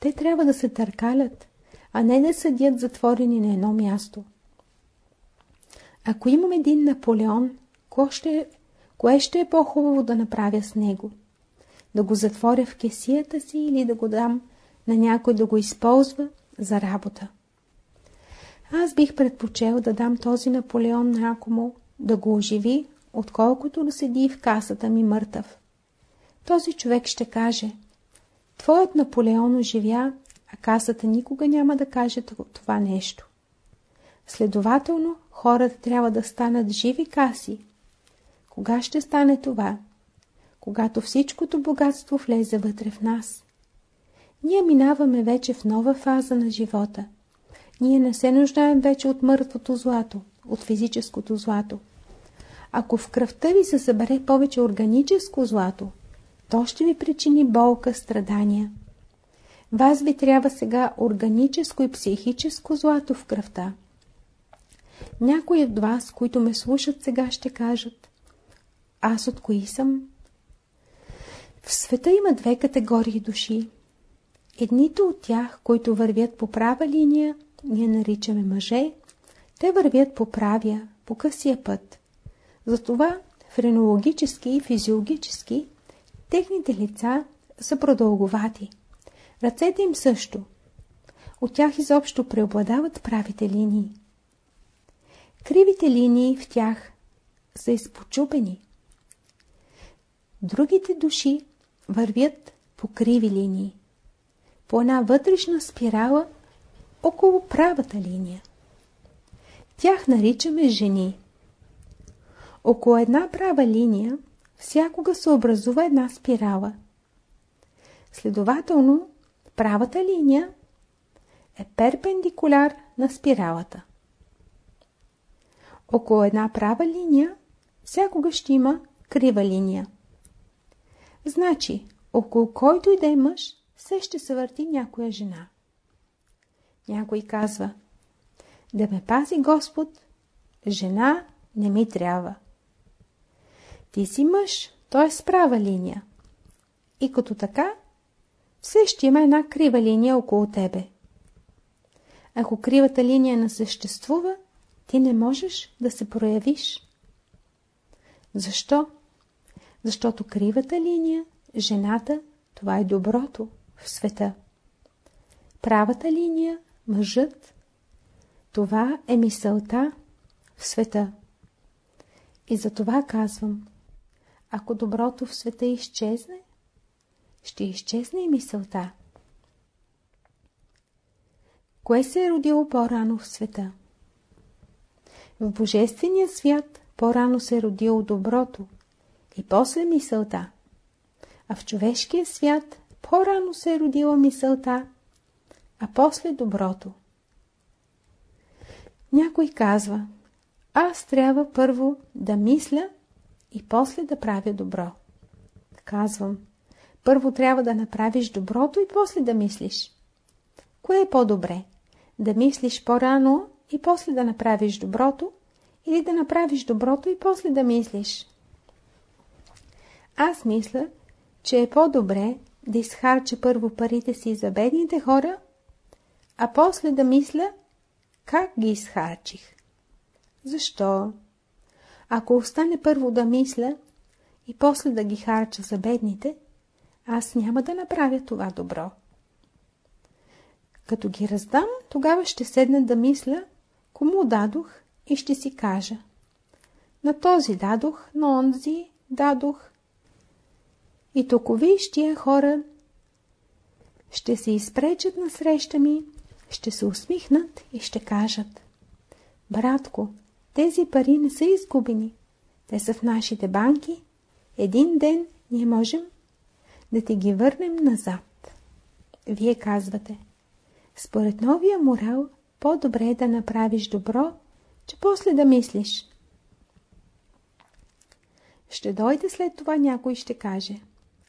Те трябва да се търкалят, а не да седят затворени на едно място. Ако имам един Наполеон, ще, кое ще е по-хубаво да направя с него? Да го затворя в кесията си или да го дам на някой да го използва за работа? Аз бих предпочел да дам този Наполеон някому, да го оживи, отколкото да седи в касата ми мъртъв. Този човек ще каже, Твоят Наполеон оживя, а касата никога няма да каже това нещо. Следователно, хората трябва да станат живи каси. Кога ще стане това? Когато всичкото богатство влезе вътре в нас. Ние минаваме вече в нова фаза на живота. Ние не се нуждаем вече от мъртвото злато, от физическото злато. Ако в кръвта ви се събере повече органическо злато, то ще ви причини болка, страдания. Вас ви трябва сега органическо и психическо злато в кръвта. Някои от вас, които ме слушат сега, ще кажат Аз от кои съм? В света има две категории души. Едните от тях, които вървят по права линия, ние наричаме мъже, те вървят по правия, по късия път. Затова френологически и физиологически техните лица са продълговати. Ръцете им също. От тях изобщо преобладават правите линии. Кривите линии в тях са изпочупени. Другите души вървят по криви линии, по една вътрешна спирала около правата линия. Тях наричаме жени. Около една права линия всякога се образува една спирала. Следователно, правата линия е перпендикуляр на спиралата. Около една права линия всякога ще има крива линия. Значи, около който и да е мъж, все ще се върти някоя жена. Някой казва, да ме пази Господ, жена не ми трябва. Ти си мъж, т.е. с права линия. И като така, все ще има една крива линия около тебе. Ако кривата линия не съществува, ти не можеш да се проявиш. Защо? Защото кривата линия, жената, това е доброто в света. Правата линия, мъжът, това е мисълта в света. И за това казвам, ако доброто в света изчезне, ще изчезне и мисълта. Кое се е родило по-рано в света? В Божествения свят по-рано се е родило доброто и после мисълта, а в човешкия свят по-рано се е родила мисълта, а после доброто. Някой казва, аз трябва първо да мисля и после да правя добро. Казвам, първо трябва да направиш доброто и после да мислиш. Кое е по-добре? Да мислиш по-рано и после да направиш доброто или да направиш доброто и после да мислиш? Аз мисля, че е по-добре да изхарча първо парите си за бедните хора, а после да мисля как ги изхарчих. Защо? Ако остане първо да мисля и после да ги харча за бедните, аз няма да направя това добро. Като ги раздам, тогава ще седна да мисля, кому дадох и ще си кажа. На този дадох, на онзи дадох. И тия хора ще се изпречат на среща ми, ще се усмихнат и ще кажат. Братко, тези пари не са изгубени. Те са в нашите банки. Един ден ние можем да ти ги върнем назад. Вие казвате, според новия морал, по-добре е да направиш добро, че после да мислиш. Ще дойде след това някой ще каже,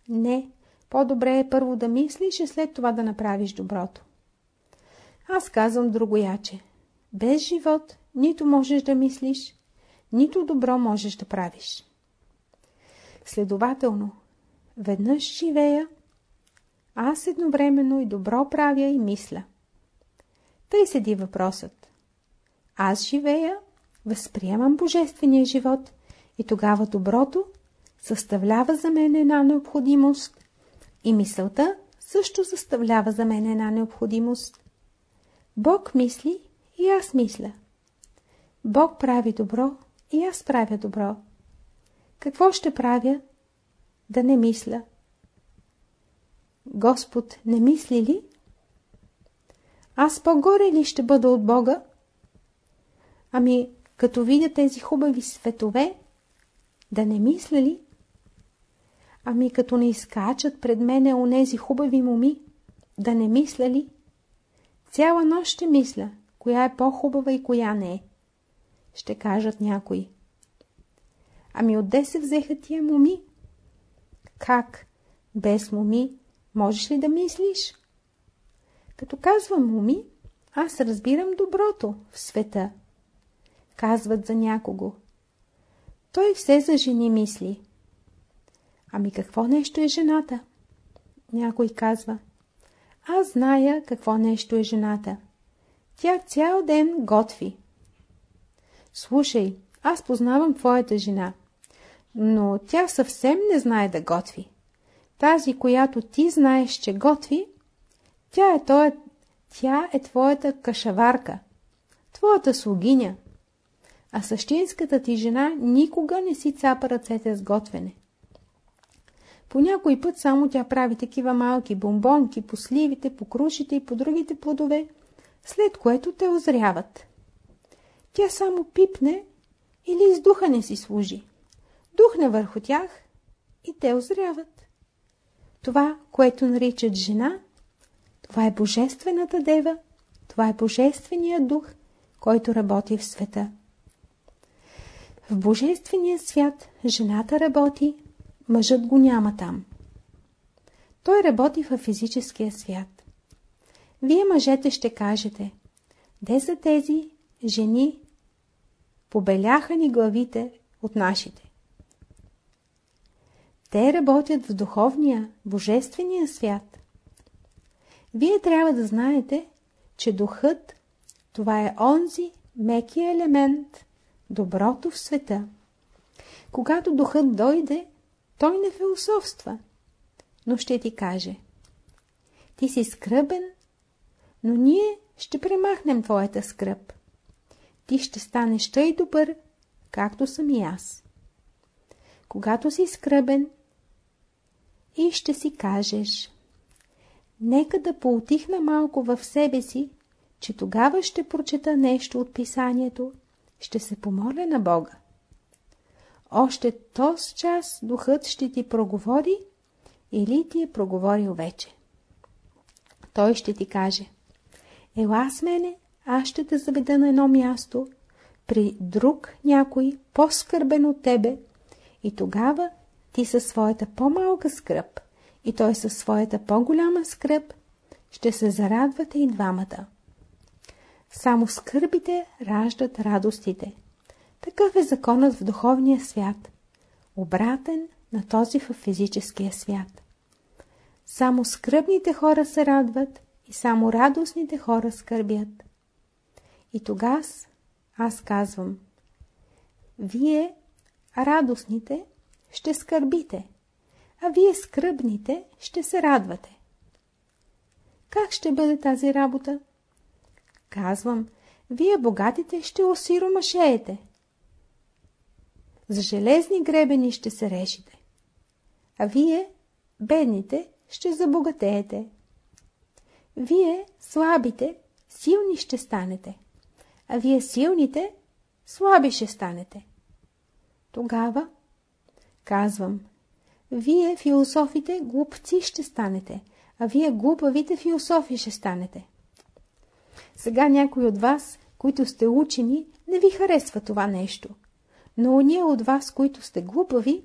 не, по-добре е първо да мислиш и след това да направиш доброто. Аз казвам другояче. Без живот нито можеш да мислиш, нито добро можеш да правиш. Следователно, веднъж живея, аз едновременно и добро правя и мисля. Тъй седи въпросът. Аз живея, възприемам божествения живот и тогава доброто съставлява за мен една необходимост и мисълта също съставлява за мен една необходимост. Бог мисли и аз мисля. Бог прави добро и аз правя добро. Какво ще правя? Да не мисля. Господ не мисли ли? Аз по-горе ли ще бъда от Бога? Ами, като видя тези хубави светове, да не мисля ли? Ами, като не изкачат пред мене онези хубави моми, да не мисля ли? Цяла нощ ще мисля, коя е по-хубава и коя не е. Ще кажат някои. Ами отде се взеха тия моми? Как? Без моми можеш ли да мислиш? Като казвам моми, аз разбирам доброто в света. Казват за някого. Той все за жени мисли. Ами какво нещо е жената? Някой казва. Аз зная какво нещо е жената. Тя цял ден готви. Слушай, аз познавам твоята жена, но тя съвсем не знае да готви. Тази, която ти знаеш, че готви, тя е, тоя, тя е твоята кашаварка, твоята слугиня. А същинската ти жена никога не си цапа ръцете с готвене. По някой път само тя прави такива малки бомбонки по сливите, по крушите и по другите плодове, след което те озряват. Тя само пипне или с духа не си служи. Духне върху тях и те озряват. Това, което наричат жена, това е Божествената дева, това е Божественият дух, който работи в света. В Божествения свят жената работи, мъжът го няма там. Той работи в физическия свят. Вие мъжете ще кажете, де са тези жени, побеляха ни главите от нашите. Те работят в духовния, божествения свят. Вие трябва да знаете, че духът, това е онзи меки елемент, доброто в света. Когато духът дойде, той не философства, но ще ти каже. Ти си скръбен, но ние ще премахнем твоята скръп. Ти ще станеш тъй добър, както съм и аз. Когато си скръбен, и ще си кажеш Нека да поутихна малко в себе си, че тогава ще прочета нещо от писанието, ще се помоля на Бога. Още този час духът ще ти проговори или ти е проговорил вече. Той ще ти каже Ела с мене, аз ще те заведа на едно място, при друг някой по-скърбен от тебе и тогава ти със своята по-малка скръп и той със своята по-голяма скръп ще се зарадвате и двамата. Само скърбите раждат радостите. Такъв е законът в духовния свят, обратен на този в физическия свят. Само скръбните хора се радват и само радостните хора скърбят. И тогава аз казвам, вие, радостните, ще скърбите, а вие скръбните ще се радвате. Как ще бъде тази работа? Казвам, вие богатите ще осиромашеете. За железни гребени ще се решите. А вие, бедните, ще забогатеете. Вие, слабите, силни ще станете. А вие силните, слаби ще станете. Тогава, казвам, вие, философите, глупци ще станете, а вие, глупавите философи ще станете. Сега някой от вас, които сте учени, не ви харесва това нещо. Но уния от вас, които сте глупави,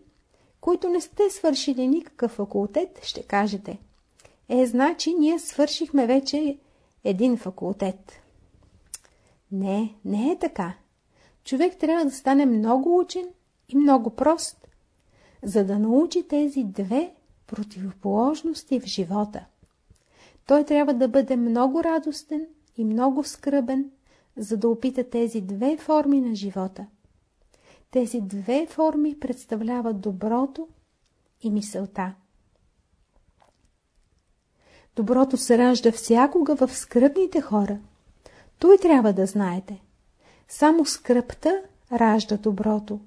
които не сте свършили никакъв факултет, ще кажете. Е, значи, ние свършихме вече един факултет. Не, не е така. Човек трябва да стане много учен и много прост, за да научи тези две противоположности в живота. Той трябва да бъде много радостен и много скръбен, за да опита тези две форми на живота. Тези две форми представляват доброто и мисълта. Доброто се ражда всякога в скръбните хора. Той трябва да знаете. Само скръпта ражда доброто.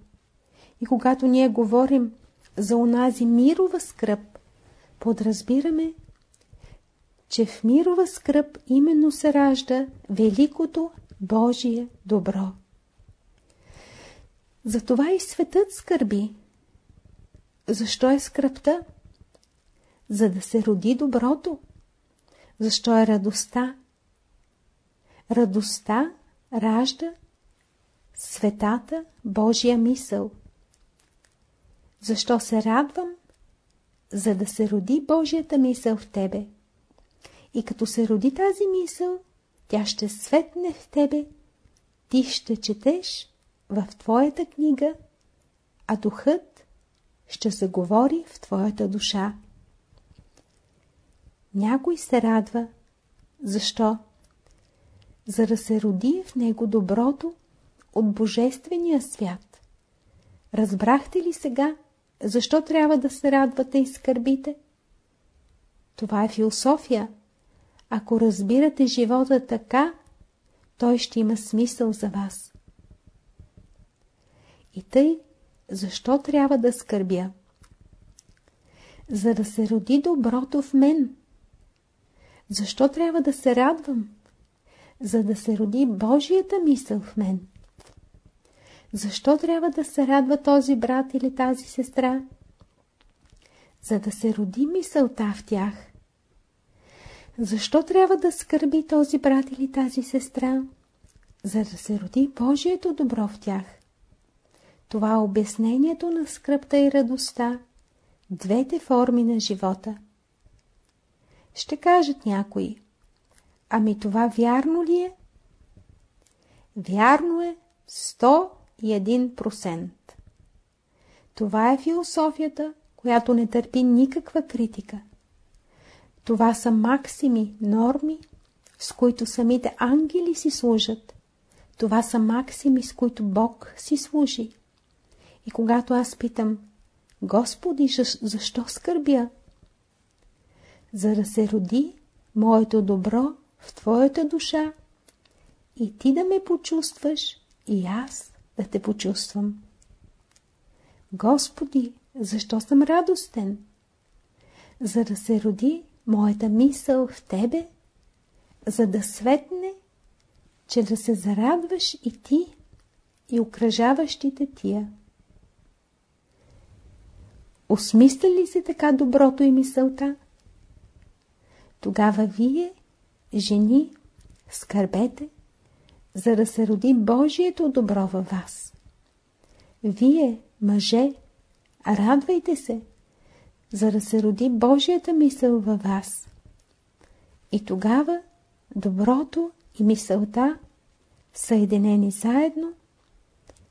И когато ние говорим за онази мирова скръп, подразбираме, че в мирова скръп именно се ражда великото Божие добро. Затова и светът скърби. Защо е скръпта? За да се роди доброто. защо е радостта. Радостта ражда светата Божия мисъл. Защо се радвам? За да се роди Божията мисъл в тебе. И като се роди тази мисъл, тя ще светне в тебе, ти ще четеш в твоята книга, а духът ще заговори в твоята душа. Някой се радва. Защо? За да се роди в него доброто от Божествения свят. Разбрахте ли сега, защо трябва да се радвате и скърбите? Това е философия. Ако разбирате живота така, той ще има смисъл за вас. И тъй, защо трябва да скърбя? За да се роди доброто в мен. Защо трябва да се радвам? За да се роди Божията мисъл в мен. Защо трябва да се радва този брат или тази сестра? За да се роди мисълта в тях. Защо трябва да скърби този брат или тази сестра? За да се роди Божието добро в тях. Това е обяснението на скръпта и радостта, двете форми на живота. Ще кажат някои, ами това вярно ли е? Вярно е 101%. Това е философията, която не търпи никаква критика. Това са максими, норми, с които самите ангели си служат. Това са максими, с които Бог си служи. И когато аз питам, Господи, защо скърбя? За да се роди моето добро в Твоята душа и Ти да ме почувстваш и аз да те почувствам. Господи, защо съм радостен? За да се роди моята мисъл в Тебе, за да светне, че да се зарадваш и Ти, и окръжаващите Тия. Осмисля ли се така доброто и мисълта? Тогава вие, жени, скърбете, за да се роди Божието добро във вас. Вие, мъже, радвайте се, за да се роди Божията мисъл във вас. И тогава доброто и мисълта, съединени заедно,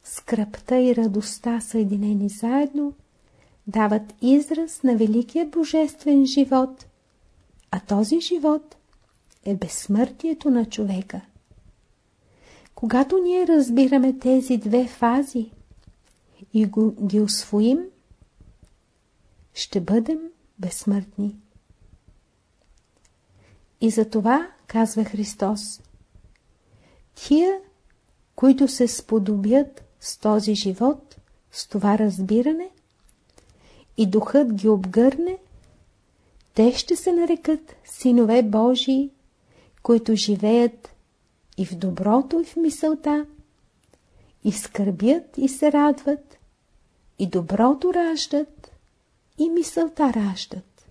скръпта и радостта съединени заедно, дават израз на великия божествен живот, а този живот е безсмъртието на човека. Когато ние разбираме тези две фази и ги освоим, ще бъдем безсмъртни. И за това казва Христос, тия, които се сподобят с този живот, с това разбиране, и духът ги обгърне, те ще се нарекат синове Божии, които живеят и в доброто, и в мисълта, и скърбят и се радват, и доброто раждат, и мисълта раждат.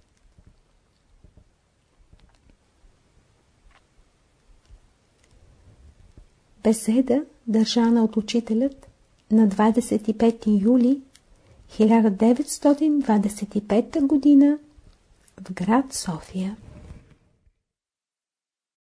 Беседа, държана от учителят на 25 юли 1925 г. в град София.